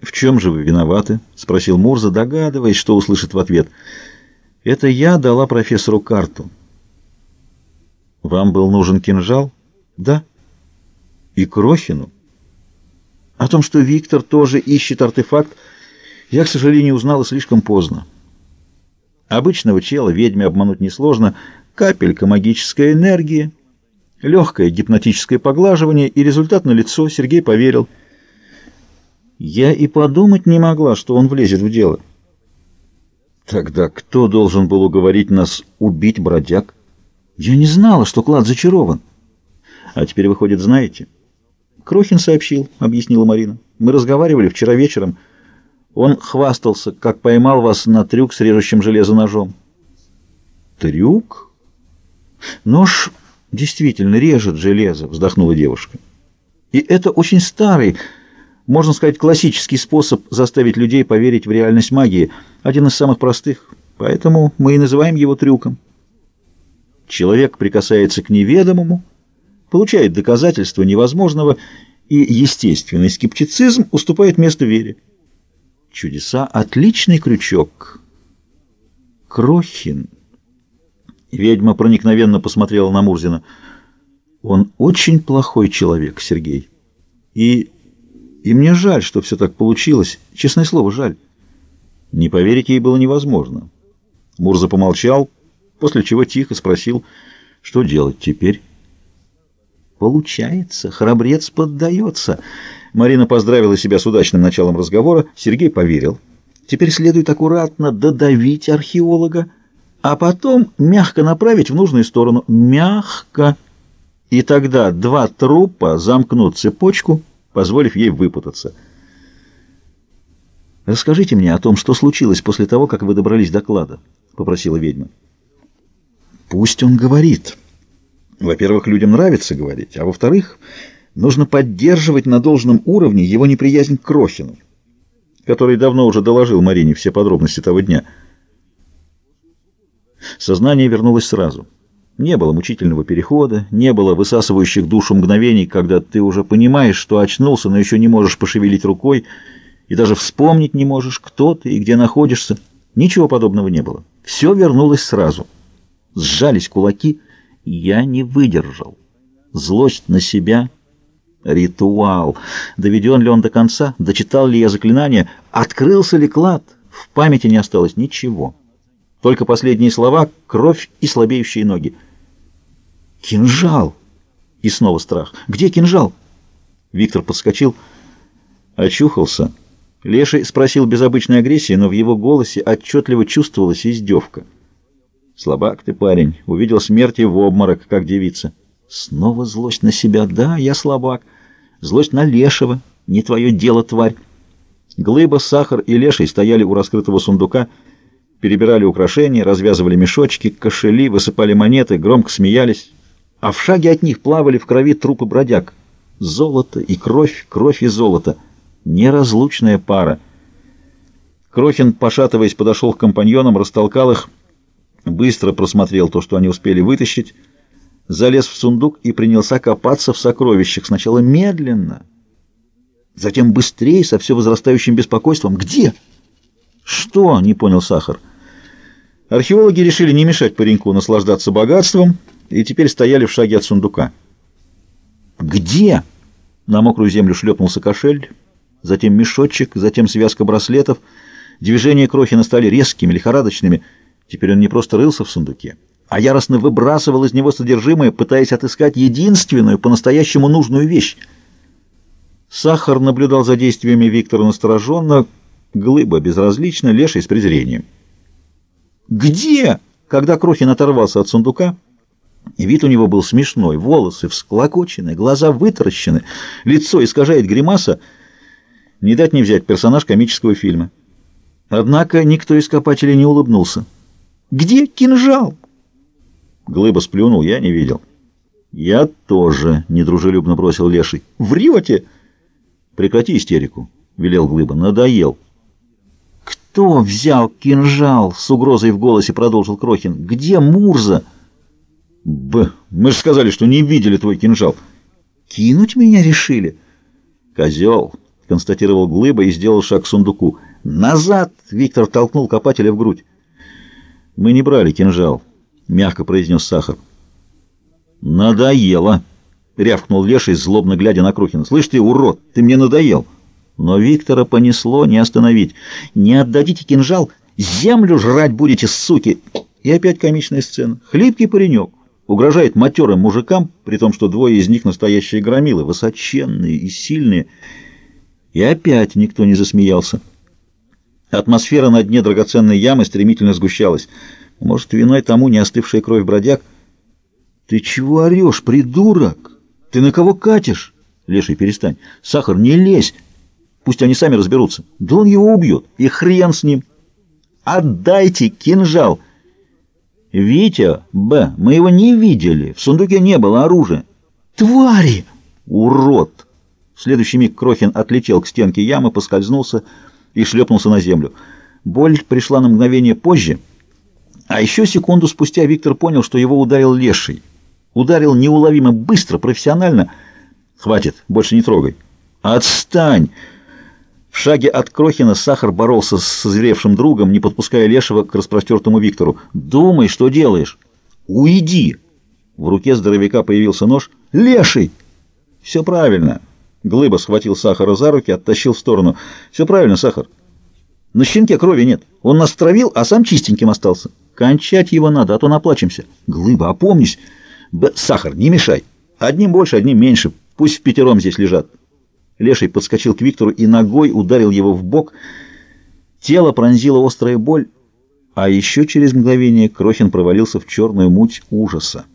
«В чем же вы виноваты?» — спросил Мурза, догадываясь, что услышит в ответ. «Это я дала профессору карту». «Вам был нужен кинжал?» «Да». «И Крохину?» «О том, что Виктор тоже ищет артефакт, я, к сожалению, узнала слишком поздно. Обычного чела ведьме обмануть несложно. Капелька магической энергии, легкое гипнотическое поглаживание, и результат налицо. Сергей поверил». Я и подумать не могла, что он влезет в дело. Тогда кто должен был уговорить нас убить бродяг? Я не знала, что клад зачарован. А теперь, выходит, знаете? Крохин сообщил, объяснила Марина. Мы разговаривали вчера вечером. Он хвастался, как поймал вас на трюк с режущим железо ножом. Трюк? Нож действительно режет железо, вздохнула девушка. И это очень старый, можно сказать, классический способ заставить людей поверить в реальность магии, один из самых простых, поэтому мы и называем его трюком. Человек прикасается к неведомому, получает доказательства невозможного, и естественный скептицизм уступает место вере. Чудеса — отличный крючок. Крохин. Ведьма проникновенно посмотрела на Мурзина. Он очень плохой человек, Сергей. И и мне жаль, что все так получилось. Честное слово, жаль. Не поверить ей было невозможно. Мурза помолчал, после чего тихо спросил, что делать теперь. Получается, храбрец поддается. Марина поздравила себя с удачным началом разговора. Сергей поверил. Теперь следует аккуратно додавить археолога, а потом мягко направить в нужную сторону. Мягко. И тогда два трупа замкнут цепочку — позволив ей выпутаться. «Расскажите мне о том, что случилось после того, как вы добрались до клада», — попросила ведьма. «Пусть он говорит. Во-первых, людям нравится говорить, а во-вторых, нужно поддерживать на должном уровне его неприязнь к Крохину, который давно уже доложил Марине все подробности того дня». Сознание вернулось сразу — не было мучительного перехода, не было высасывающих душу мгновений, когда ты уже понимаешь, что очнулся, но еще не можешь пошевелить рукой, и даже вспомнить не можешь, кто ты и где находишься. Ничего подобного не было. Все вернулось сразу. Сжались кулаки, я не выдержал. Злость на себя — ритуал. Доведен ли он до конца? Дочитал ли я заклинание? Открылся ли клад? В памяти не осталось ничего. Только последние слова — кровь и слабеющие ноги. «Кинжал!» И снова страх. «Где кинжал?» Виктор подскочил, очухался. Леший спросил без обычной агрессии, но в его голосе отчетливо чувствовалась издевка. «Слабак ты, парень, увидел смерть и в обморок, как девица». Снова злость на себя. «Да, я слабак. Злость на Лешего. Не твое дело, тварь». Глыба, сахар и Леший стояли у раскрытого сундука, перебирали украшения, развязывали мешочки, кошели, высыпали монеты, громко смеялись а в шаге от них плавали в крови трупы бродяг. Золото и кровь, кровь и золото. Неразлучная пара. Крохин, пошатываясь, подошел к компаньонам, растолкал их, быстро просмотрел то, что они успели вытащить, залез в сундук и принялся копаться в сокровищах. Сначала медленно, затем быстрее, со все возрастающим беспокойством. «Где?» «Что?» — не понял Сахар. Археологи решили не мешать пареньку наслаждаться богатством — и теперь стояли в шаге от сундука. «Где?» На мокрую землю шлепнулся кошель, затем мешочек, затем связка браслетов. Движения Крохина стали резкими, лихорадочными. Теперь он не просто рылся в сундуке, а яростно выбрасывал из него содержимое, пытаясь отыскать единственную, по-настоящему нужную вещь. Сахар наблюдал за действиями Виктора настороженно, глыба безразлично, леший с презрением. «Где?» Когда Крохин оторвался от сундука, и вид у него был смешной, волосы всклокочены, глаза вытаращены, лицо искажает гримаса. Не дать не взять персонаж комического фильма. Однако никто из копателей не улыбнулся. «Где кинжал?» Глыба сплюнул, я не видел. «Я тоже», — недружелюбно бросил Леший. «Врете?» «Прекрати истерику», — велел Глыба. «Надоел». «Кто взял кинжал?» — с угрозой в голосе продолжил Крохин. «Где Мурза?» Б. Мы же сказали, что не видели твой кинжал. Кинуть меня решили? Козел. — констатировал Глыба и сделал шаг к сундуку. «Назад!» — Виктор толкнул копателя в грудь. «Мы не брали кинжал», — мягко произнес Сахар. «Надоело!» — рявкнул Леший, злобно глядя на Крухина. «Слышь ты, урод, ты мне надоел!» Но Виктора понесло не остановить. «Не отдадите кинжал, землю жрать будете, суки!» И опять комичная сцена. Хлипкий паренек угрожает матерым мужикам, при том, что двое из них настоящие громилы, высоченные и сильные. И опять никто не засмеялся. Атмосфера на дне драгоценной ямы стремительно сгущалась. Может, виной тому не остывшая кровь бродяг? «Ты чего орешь, придурок? Ты на кого катишь?» «Леший, перестань. Сахар, не лезь. Пусть они сами разберутся. Да он его убьет. И хрен с ним. Отдайте кинжал!» «Витя, Б, мы его не видели. В сундуке не было оружия». «Твари!» «Урод!» В следующий миг Крохин отлетел к стенке ямы, поскользнулся и шлепнулся на землю. Боль пришла на мгновение позже, а еще секунду спустя Виктор понял, что его ударил леший. Ударил неуловимо быстро, профессионально. «Хватит, больше не трогай». «Отстань!» В шаге от Крохина Сахар боролся с созревшим другом, не подпуская Лешего к распростертому Виктору. «Думай, что делаешь!» «Уйди!» В руке здоровяка появился нож. «Леший!» «Все правильно!» Глыба схватил Сахара за руки, оттащил в сторону. «Все правильно, Сахар. На щенке крови нет. Он нас травил, а сам чистеньким остался. Кончать его надо, а то наплачемся. Глыба, опомнись. Б... Сахар, не мешай. Одним больше, одним меньше. Пусть в пятером здесь лежат». Леший подскочил к Виктору и ногой ударил его в бок. Тело пронзила острая боль, а еще через мгновение Крохин провалился в черную муть ужаса.